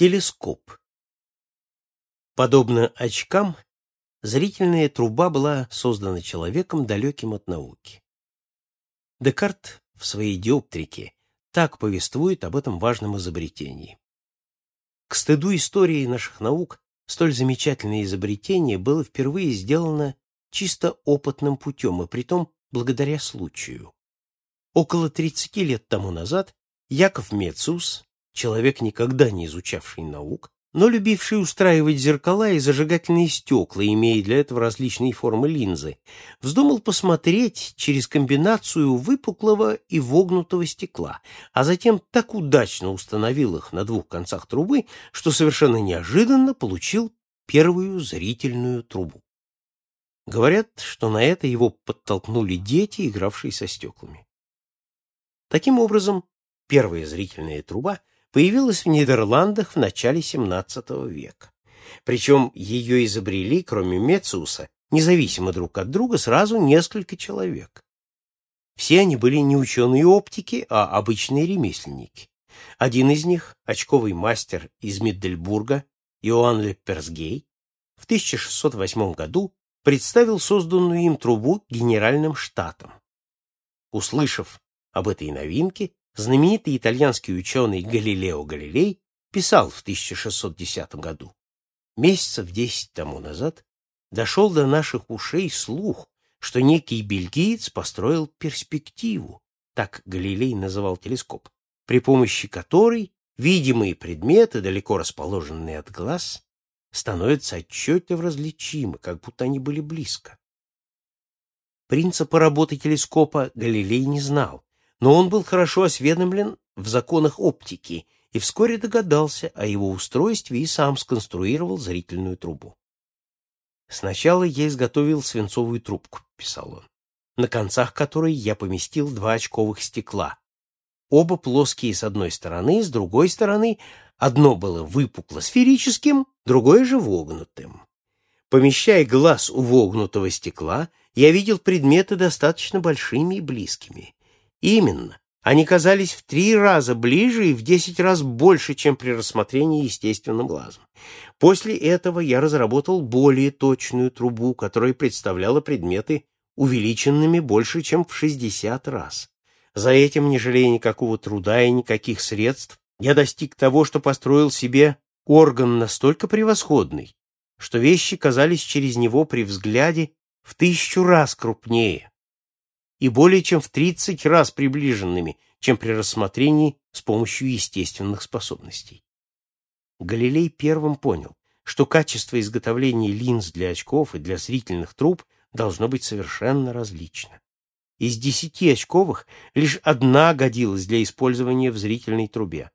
Телескоп. Подобно очкам, зрительная труба была создана человеком, далеким от науки. Декарт в своей диоптрике так повествует об этом важном изобретении. К стыду истории наших наук, столь замечательное изобретение было впервые сделано чисто опытным путем, и притом благодаря случаю. Около 30 лет тому назад Яков Мецус, человек, никогда не изучавший наук, но любивший устраивать зеркала и зажигательные стекла, имея для этого различные формы линзы, вздумал посмотреть через комбинацию выпуклого и вогнутого стекла, а затем так удачно установил их на двух концах трубы, что совершенно неожиданно получил первую зрительную трубу. Говорят, что на это его подтолкнули дети, игравшие со стеклами. Таким образом, первая зрительная труба появилась в Нидерландах в начале XVII века. Причем ее изобрели, кроме Мециуса, независимо друг от друга, сразу несколько человек. Все они были не ученые оптики, а обычные ремесленники. Один из них, очковый мастер из Миддельбурга, Иоанн Лепперсгей, в 1608 году представил созданную им трубу генеральным штатом. Услышав об этой новинке, знаменитый итальянский ученый Галилео Галилей писал в 1610 году. Месяцев десять тому назад дошел до наших ушей слух, что некий бельгиец построил перспективу, так Галилей называл телескоп, при помощи которой видимые предметы, далеко расположенные от глаз, становятся отчетливо различимы, как будто они были близко. Принципа работы телескопа Галилей не знал, но он был хорошо осведомлен в законах оптики и вскоре догадался о его устройстве и сам сконструировал зрительную трубу. «Сначала я изготовил свинцовую трубку», — писал он, на концах которой я поместил два очковых стекла. Оба плоские с одной стороны, с другой стороны одно было выпукло-сферическим, другое же вогнутым. Помещая глаз у вогнутого стекла, я видел предметы достаточно большими и близкими. Именно. Они казались в три раза ближе и в десять раз больше, чем при рассмотрении естественным глазом. После этого я разработал более точную трубу, которая представляла предметы увеличенными больше, чем в 60 раз. За этим, не жалея никакого труда и никаких средств, я достиг того, что построил себе орган настолько превосходный, что вещи казались через него при взгляде в тысячу раз крупнее, и более чем в 30 раз приближенными, чем при рассмотрении с помощью естественных способностей. Галилей первым понял, что качество изготовления линз для очков и для зрительных труб должно быть совершенно различно. Из десяти очковых лишь одна годилась для использования в зрительной трубе.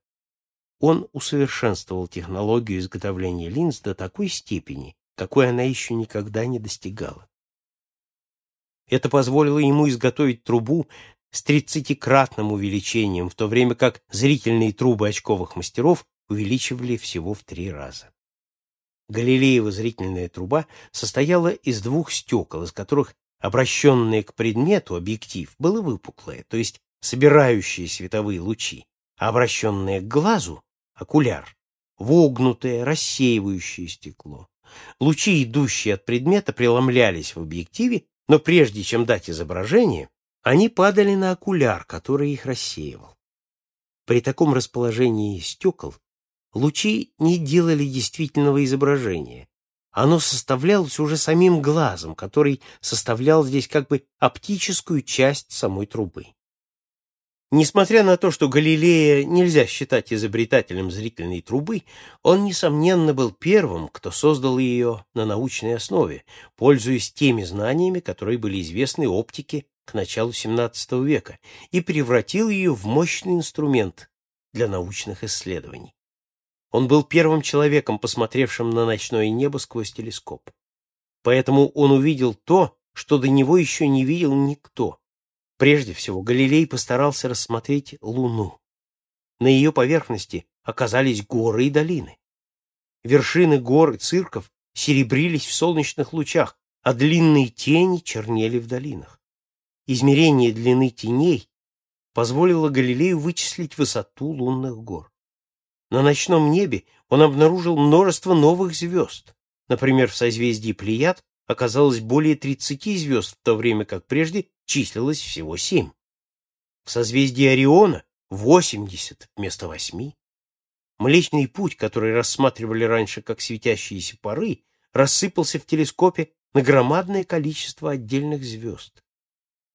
Он усовершенствовал технологию изготовления линз до такой степени, какой она еще никогда не достигала. Это позволило ему изготовить трубу с тридцатикратным увеличением, в то время как зрительные трубы очковых мастеров увеличивали всего в три раза. Галилеева зрительная труба состояла из двух стекол, из которых обращенное к предмету объектив было выпуклое, то есть собирающие световые лучи, а обращенное к глазу — окуляр, вогнутое, рассеивающее стекло. Лучи, идущие от предмета, преломлялись в объективе но прежде чем дать изображение, они падали на окуляр, который их рассеивал. При таком расположении стекол лучи не делали действительного изображения. Оно составлялось уже самим глазом, который составлял здесь как бы оптическую часть самой трубы. Несмотря на то, что Галилея нельзя считать изобретателем зрительной трубы, он, несомненно, был первым, кто создал ее на научной основе, пользуясь теми знаниями, которые были известны оптике к началу XVII века, и превратил ее в мощный инструмент для научных исследований. Он был первым человеком, посмотревшим на ночное небо сквозь телескоп. Поэтому он увидел то, что до него еще не видел никто Прежде всего, Галилей постарался рассмотреть Луну. На ее поверхности оказались горы и долины. Вершины гор и цирков серебрились в солнечных лучах, а длинные тени чернели в долинах. Измерение длины теней позволило Галилею вычислить высоту лунных гор. На ночном небе он обнаружил множество новых звезд. Например, в созвездии Плеяд оказалось более 30 звезд, в то время как прежде числилось всего 7. В созвездии Ориона 80 вместо 8. Млечный путь, который рассматривали раньше как светящиеся пары, рассыпался в телескопе на громадное количество отдельных звезд.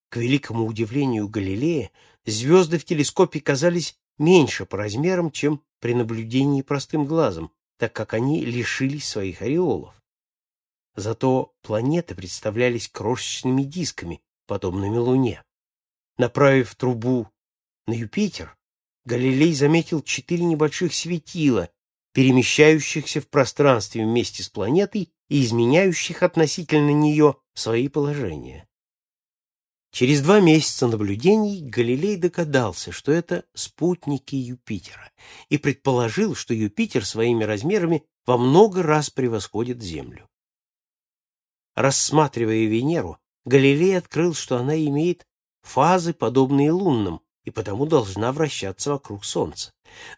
К великому удивлению Галилея, звезды в телескопе казались меньше по размерам, чем при наблюдении простым глазом, так как они лишились своих ореолов. Зато планеты представлялись крошечными дисками, подобными Луне. Направив трубу на Юпитер, Галилей заметил четыре небольших светила, перемещающихся в пространстве вместе с планетой и изменяющих относительно нее свои положения. Через два месяца наблюдений Галилей догадался, что это спутники Юпитера, и предположил, что Юпитер своими размерами во много раз превосходит Землю. Рассматривая Венеру, Галилей открыл, что она имеет фазы, подобные лунным, и потому должна вращаться вокруг Солнца.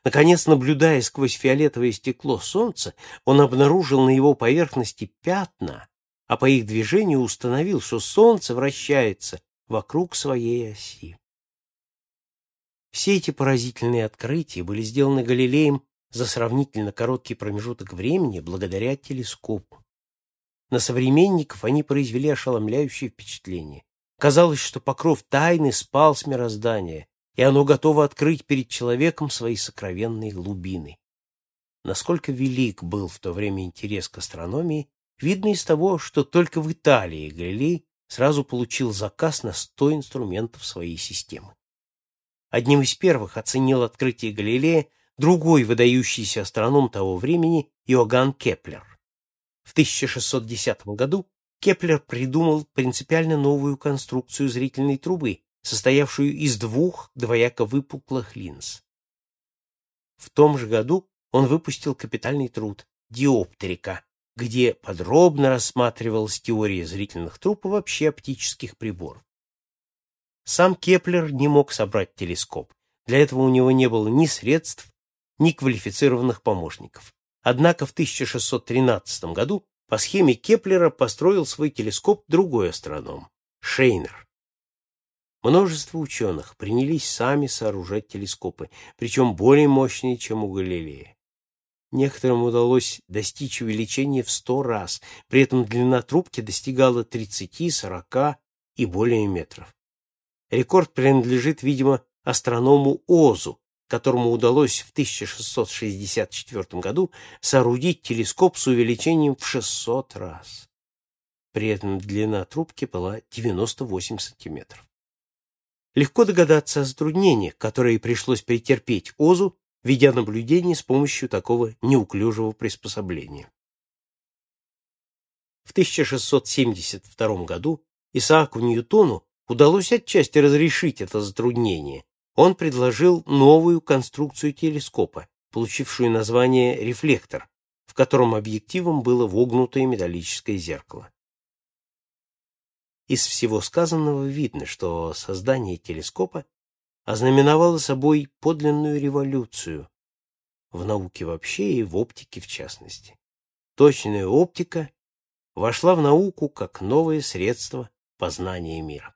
Наконец, наблюдая сквозь фиолетовое стекло Солнца, он обнаружил на его поверхности пятна, а по их движению установил, что Солнце вращается вокруг своей оси. Все эти поразительные открытия были сделаны Галилеем за сравнительно короткий промежуток времени благодаря телескопу. На современников они произвели ошеломляющее впечатление. Казалось, что покров тайны спал с мироздания, и оно готово открыть перед человеком свои сокровенные глубины. Насколько велик был в то время интерес к астрономии, видно из того, что только в Италии Галилей сразу получил заказ на 100 инструментов своей системы. Одним из первых оценил открытие Галилея другой выдающийся астроном того времени Иоганн Кеплер. В 1610 году Кеплер придумал принципиально новую конструкцию зрительной трубы, состоявшую из двух двояко выпуклых линз. В том же году он выпустил капитальный труд «Диоптрика», где подробно рассматривалась теория зрительных труб и вообще оптических приборов. Сам Кеплер не мог собрать телескоп. Для этого у него не было ни средств, ни квалифицированных помощников. Однако в 1613 году по схеме Кеплера построил свой телескоп другой астроном – Шейнер. Множество ученых принялись сами сооружать телескопы, причем более мощные, чем у Галилея. Некоторым удалось достичь увеличения в сто раз, при этом длина трубки достигала 30, 40 и более метров. Рекорд принадлежит, видимо, астроному Озу, которому удалось в 1664 году соорудить телескоп с увеличением в 600 раз. При этом длина трубки была 98 сантиметров. Легко догадаться о затруднениях, которые пришлось претерпеть Озу ведя наблюдение с помощью такого неуклюжего приспособления. В 1672 году Исааку Ньютону удалось отчасти разрешить это затруднение. Он предложил новую конструкцию телескопа, получившую название рефлектор, в котором объективом было вогнутое металлическое зеркало. Из всего сказанного видно, что создание телескопа ознаменовало собой подлинную революцию в науке вообще и в оптике в частности. Точная оптика вошла в науку как новое средство познания мира.